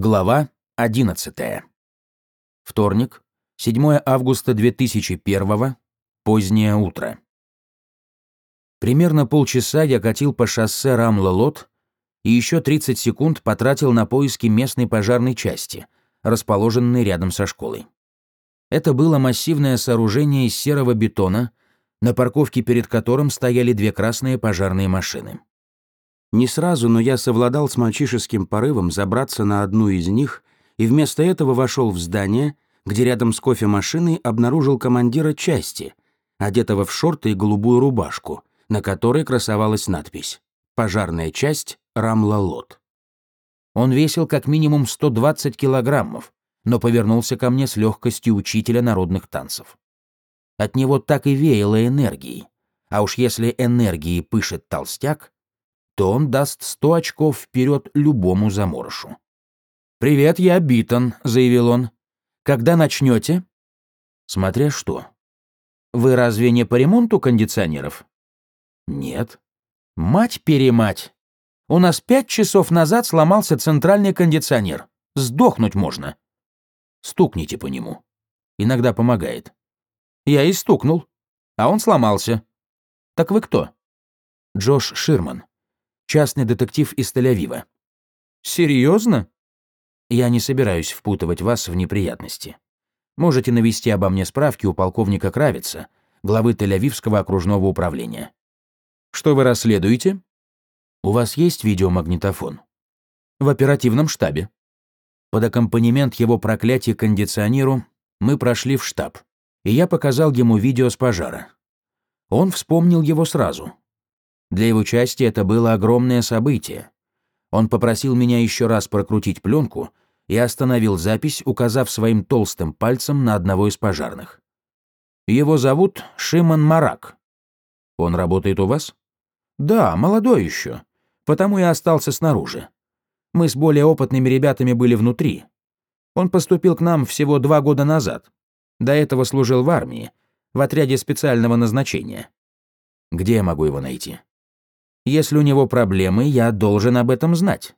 Глава 11. Вторник, 7 августа 2001, позднее утро. Примерно полчаса я катил по шоссе Рамла-Лот и еще 30 секунд потратил на поиски местной пожарной части, расположенной рядом со школой. Это было массивное сооружение из серого бетона, на парковке перед которым стояли две красные пожарные машины. Не сразу, но я совладал с мальчишеским порывом забраться на одну из них и вместо этого вошел в здание, где рядом с кофемашиной обнаружил командира части, одетого в шорты и голубую рубашку, на которой красовалась надпись «Пожарная часть Рамлалот». Он весил как минимум 120 килограммов, но повернулся ко мне с легкостью учителя народных танцев. От него так и веяло энергией, а уж если энергией пышет толстяк, то он даст 100 очков вперед любому заморышу. «Привет, я Битон», — заявил он. «Когда начнете?» «Смотря что». «Вы разве не по ремонту кондиционеров?» «Нет». «Мать-перемать! У нас пять часов назад сломался центральный кондиционер. Сдохнуть можно». «Стукните по нему. Иногда помогает». «Я и стукнул. А он сломался». «Так вы кто?» «Джош Ширман частный детектив из Тель-Авива. Серьезно? Я не собираюсь впутывать вас в неприятности. Можете навести обо мне справки у полковника Кравица, главы Тель-Авивского окружного управления. Что вы расследуете? У вас есть видеомагнитофон? В оперативном штабе. Под аккомпанемент его проклятия кондиционеру мы прошли в штаб, и я показал ему видео с пожара. Он вспомнил его сразу, для его части это было огромное событие. Он попросил меня еще раз прокрутить пленку и остановил запись, указав своим толстым пальцем на одного из пожарных. Его зовут Шимон Марак. Он работает у вас? Да, молодой еще. Потому и остался снаружи. Мы с более опытными ребятами были внутри. Он поступил к нам всего два года назад. До этого служил в армии, в отряде специального назначения. Где я могу его найти? Если у него проблемы, я должен об этом знать.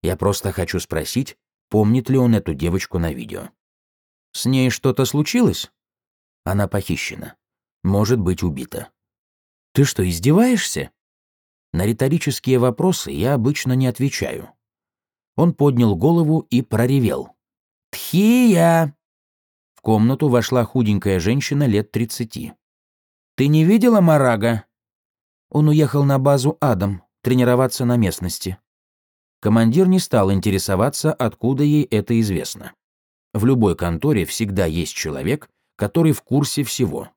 Я просто хочу спросить, помнит ли он эту девочку на видео. С ней что-то случилось? Она похищена. Может быть убита. Ты что, издеваешься? На риторические вопросы я обычно не отвечаю. Он поднял голову и проревел. «Тхия!» В комнату вошла худенькая женщина лет тридцати. «Ты не видела Марага?» Он уехал на базу Адам, тренироваться на местности. Командир не стал интересоваться, откуда ей это известно. В любой конторе всегда есть человек, который в курсе всего.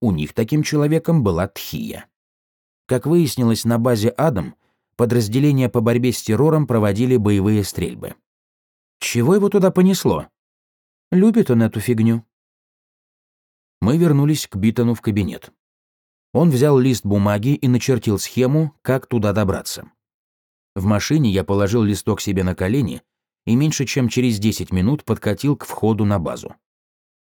У них таким человеком была Тхия. Как выяснилось, на базе Адам подразделения по борьбе с террором проводили боевые стрельбы. Чего его туда понесло? Любит он эту фигню. Мы вернулись к Битону в кабинет. Он взял лист бумаги и начертил схему, как туда добраться. В машине я положил листок себе на колени и меньше чем через 10 минут подкатил к входу на базу.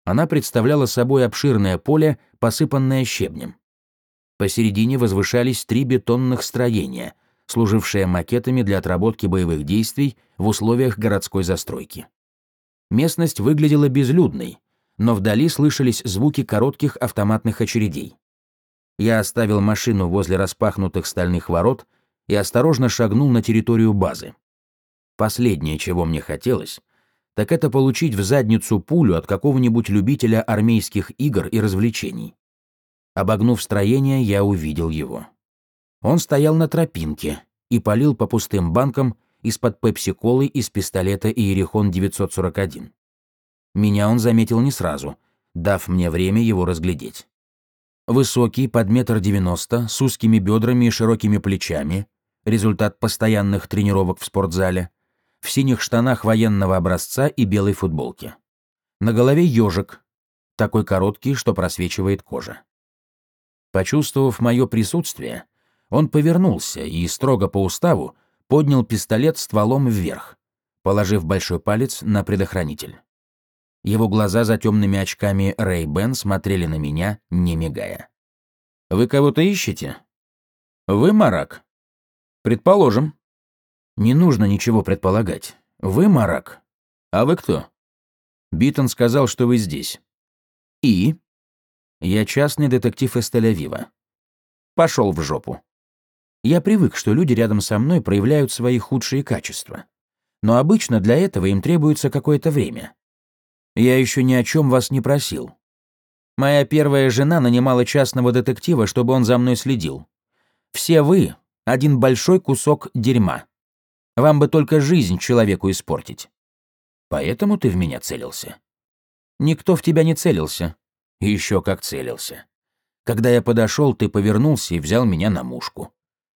Она представляла собой обширное поле, посыпанное щебнем. Посередине возвышались три бетонных строения, служившие макетами для отработки боевых действий в условиях городской застройки. Местность выглядела безлюдной, но вдали слышались звуки коротких автоматных очередей. Я оставил машину возле распахнутых стальных ворот и осторожно шагнул на территорию базы. Последнее, чего мне хотелось, так это получить в задницу пулю от какого-нибудь любителя армейских игр и развлечений. Обогнув строение, я увидел его. Он стоял на тропинке и полил по пустым банкам из-под пепси-колы из пистолета Иерихон 941. Меня он заметил не сразу, дав мне время его разглядеть. Высокий, под метр девяносто, с узкими бедрами и широкими плечами, результат постоянных тренировок в спортзале, в синих штанах военного образца и белой футболке. На голове ежик, такой короткий, что просвечивает кожа. Почувствовав мое присутствие, он повернулся и, строго по уставу, поднял пистолет стволом вверх, положив большой палец на предохранитель. Его глаза за темными очками Рэй Бен смотрели на меня, не мигая. «Вы кого-то ищете?» «Вы Марак?» «Предположим». «Не нужно ничего предполагать. Вы Марак? А вы кто? Битон сказал, что вы здесь. И? Я частный детектив из Тель-Авива. Пошел в жопу. Я привык, что люди рядом со мной проявляют свои худшие качества. Но обычно для этого им требуется какое-то время. Я еще ни о чем вас не просил. Моя первая жена нанимала частного детектива, чтобы он за мной следил. Все вы — один большой кусок дерьма. Вам бы только жизнь человеку испортить. Поэтому ты в меня целился. Никто в тебя не целился. Еще как целился. Когда я подошел, ты повернулся и взял меня на мушку.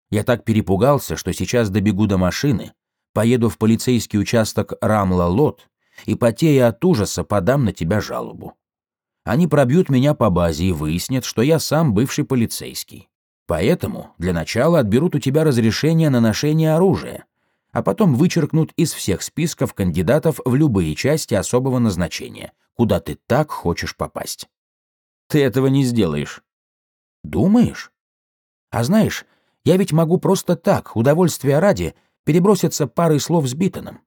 Я так перепугался, что сейчас добегу до машины, поеду в полицейский участок Рамла-Лот и, потея от ужаса, подам на тебя жалобу. Они пробьют меня по базе и выяснят, что я сам бывший полицейский. Поэтому для начала отберут у тебя разрешение на ношение оружия, а потом вычеркнут из всех списков кандидатов в любые части особого назначения, куда ты так хочешь попасть. Ты этого не сделаешь. Думаешь? А знаешь, я ведь могу просто так, удовольствия ради, переброситься парой слов с Биттоном.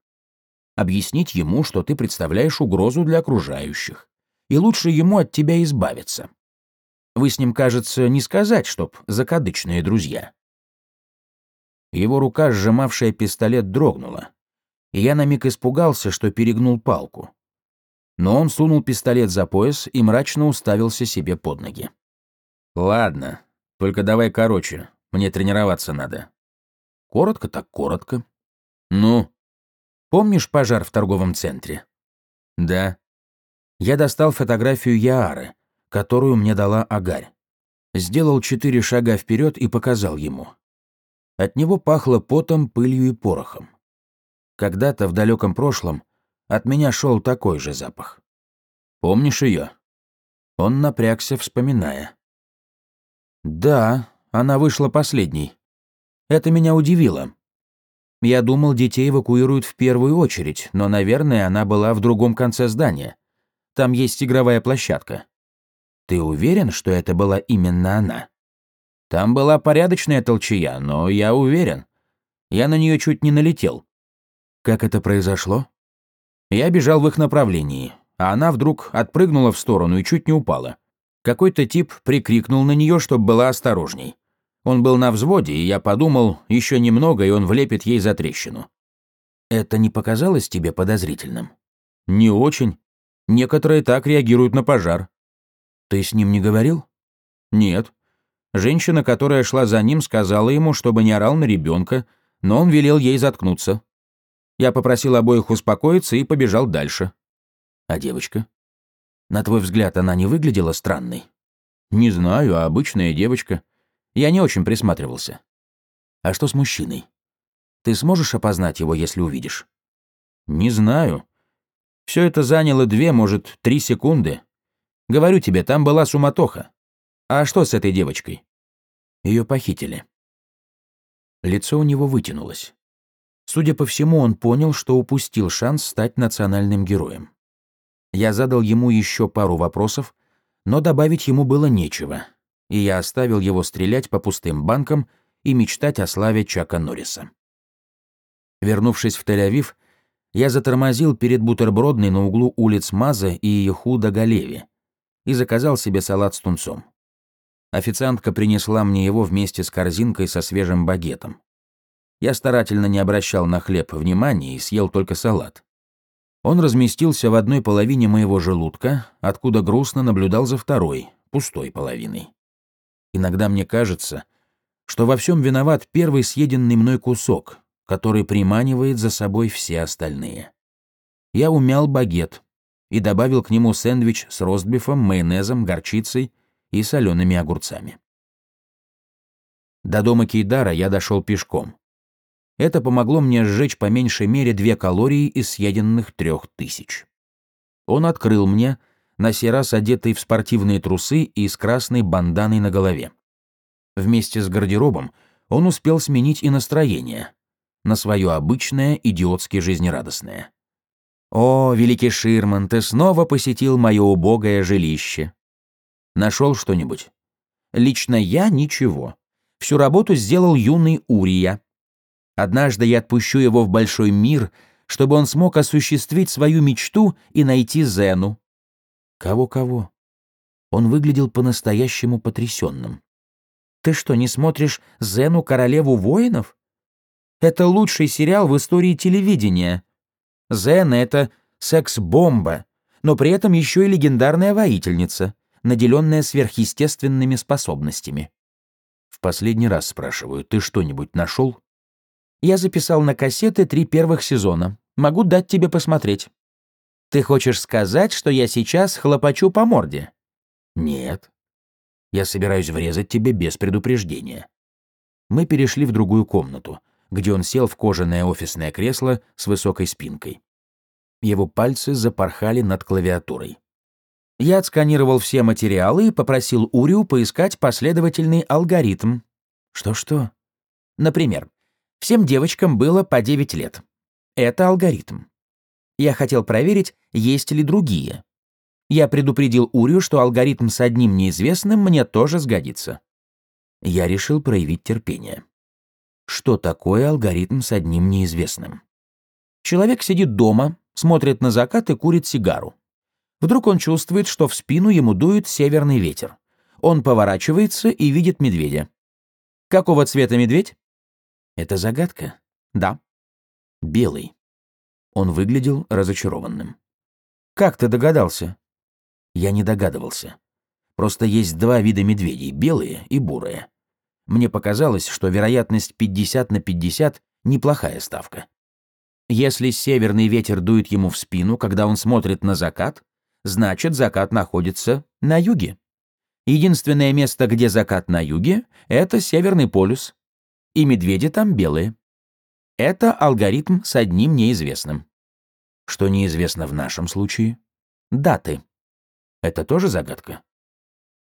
Объяснить ему, что ты представляешь угрозу для окружающих, и лучше ему от тебя избавиться. Вы с ним, кажется, не сказать, чтоб закадычные друзья. Его рука, сжимавшая пистолет, дрогнула, и я на миг испугался, что перегнул палку. Но он сунул пистолет за пояс и мрачно уставился себе под ноги. «Ладно, только давай короче, мне тренироваться надо». «Коротко так коротко». «Ну?» «Помнишь пожар в торговом центре?» «Да». Я достал фотографию Яары, которую мне дала Агарь. Сделал четыре шага вперед и показал ему. От него пахло потом, пылью и порохом. Когда-то в далеком прошлом от меня шел такой же запах. Помнишь ее? Он напрягся, вспоминая. Да, она вышла последней. Это меня удивило. Я думал, детей эвакуируют в первую очередь, но, наверное, она была в другом конце здания. Там есть игровая площадка. Ты уверен, что это была именно она? Там была порядочная толчая, но я уверен. Я на нее чуть не налетел. Как это произошло? Я бежал в их направлении, а она вдруг отпрыгнула в сторону и чуть не упала. Какой-то тип прикрикнул на нее, чтобы была осторожней. Он был на взводе, и я подумал, еще немного, и он влепит ей за трещину. Это не показалось тебе подозрительным? Не очень. Некоторые так реагируют на пожар. Ты с ним не говорил? Нет. Женщина, которая шла за ним, сказала ему, чтобы не орал на ребенка, но он велел ей заткнуться. Я попросил обоих успокоиться и побежал дальше. А девочка? На твой взгляд, она не выглядела странной? Не знаю, а обычная девочка. Я не очень присматривался. А что с мужчиной? Ты сможешь опознать его, если увидишь? Не знаю. Все это заняло две, может, три секунды. Говорю тебе, там была суматоха. А что с этой девочкой? Ее похитили. Лицо у него вытянулось. Судя по всему, он понял, что упустил шанс стать национальным героем. Я задал ему еще пару вопросов, но добавить ему было нечего, и я оставил его стрелять по пустым банкам и мечтать о славе Чака Норриса. Вернувшись в Тель-Авив, я затормозил перед бутербродной на углу улиц Маза и Ехуда Галеви и заказал себе салат с тунцом. Официантка принесла мне его вместе с корзинкой со свежим багетом. Я старательно не обращал на хлеб внимания и съел только салат. Он разместился в одной половине моего желудка, откуда грустно наблюдал за второй, пустой половиной. Иногда мне кажется, что во всем виноват первый съеденный мной кусок, который приманивает за собой все остальные. Я умял багет и добавил к нему сэндвич с ростбифом, майонезом, горчицей и солеными огурцами. До дома Кейдара я дошел пешком. Это помогло мне сжечь по меньшей мере две калории из съеденных трех тысяч. Он открыл мне, на сей раз одетый в спортивные трусы и с красной банданой на голове. Вместе с гардеробом он успел сменить и настроение на свое обычное, идиотски жизнерадостное. «О, великий Ширман, ты снова посетил мое убогое жилище. Нашел что-нибудь? Лично я ничего. Всю работу сделал юный Урия. Однажды я отпущу его в большой мир, чтобы он смог осуществить свою мечту и найти Зену. Кого-кого? Он выглядел по-настоящему потрясенным. Ты что, не смотришь Зену, королеву воинов? Это лучший сериал в истории телевидения. Зена — это секс-бомба, но при этом еще и легендарная воительница, наделенная сверхъестественными способностями. В последний раз спрашиваю, ты что-нибудь нашел? Я записал на кассеты три первых сезона. Могу дать тебе посмотреть. Ты хочешь сказать, что я сейчас хлопочу по морде? Нет. Я собираюсь врезать тебе без предупреждения. Мы перешли в другую комнату, где он сел в кожаное офисное кресло с высокой спинкой. Его пальцы запорхали над клавиатурой. Я отсканировал все материалы и попросил Урию поискать последовательный алгоритм. Что-что? Например, всем девочкам было по 9 лет. Это алгоритм. Я хотел проверить, есть ли другие. Я предупредил Урию, что алгоритм с одним неизвестным мне тоже сгодится. Я решил проявить терпение. Что такое алгоритм с одним неизвестным? Человек сидит дома, смотрит на закат и курит сигару. Вдруг он чувствует, что в спину ему дует северный ветер. Он поворачивается и видит медведя. Какого цвета медведь? Это загадка? Да. Белый. Он выглядел разочарованным. Как ты догадался? Я не догадывался. Просто есть два вида медведей, белые и бурые. Мне показалось, что вероятность 50 на 50 — неплохая ставка. Если северный ветер дует ему в спину, когда он смотрит на закат, значит, закат находится на юге. Единственное место, где закат на юге, это Северный полюс. И медведи там белые. Это алгоритм с одним неизвестным. Что неизвестно в нашем случае? Даты. Это тоже загадка?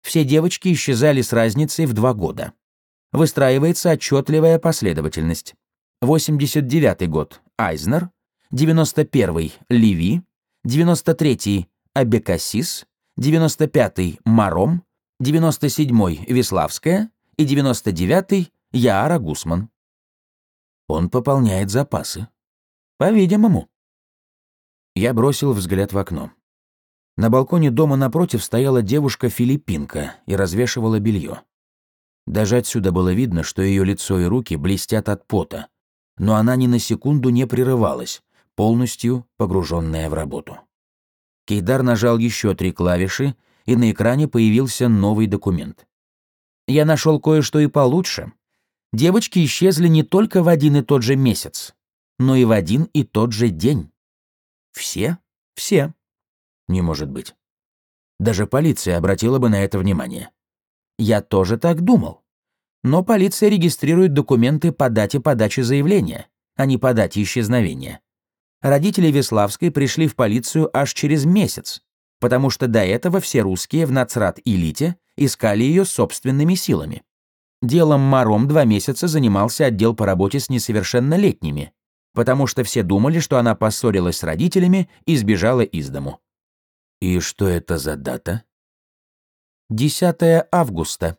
Все девочки исчезали с разницей в два года. Выстраивается отчетливая последовательность. 89 год – Айзнер, 91 – Леви, 93 Абекасис, 95-й Маром, 97-й Веславская и 99-й Яара Гусман. Он пополняет запасы. По-видимому. Я бросил взгляд в окно. На балконе дома напротив стояла девушка-филиппинка и развешивала белье. Даже отсюда было видно, что ее лицо и руки блестят от пота, но она ни на секунду не прерывалась, полностью погруженная в работу. Кейдар нажал еще три клавиши, и на экране появился новый документ. Я нашел кое-что и получше. Девочки исчезли не только в один и тот же месяц, но и в один и тот же день. Все? Все. Не может быть. Даже полиция обратила бы на это внимание. Я тоже так думал. Но полиция регистрирует документы по дате подачи заявления, а не по дате исчезновения родители Веславской пришли в полицию аж через месяц, потому что до этого все русские в Нацрат-Илите искали ее собственными силами. Делом Маром два месяца занимался отдел по работе с несовершеннолетними, потому что все думали, что она поссорилась с родителями и сбежала из дому. И что это за дата? 10 августа.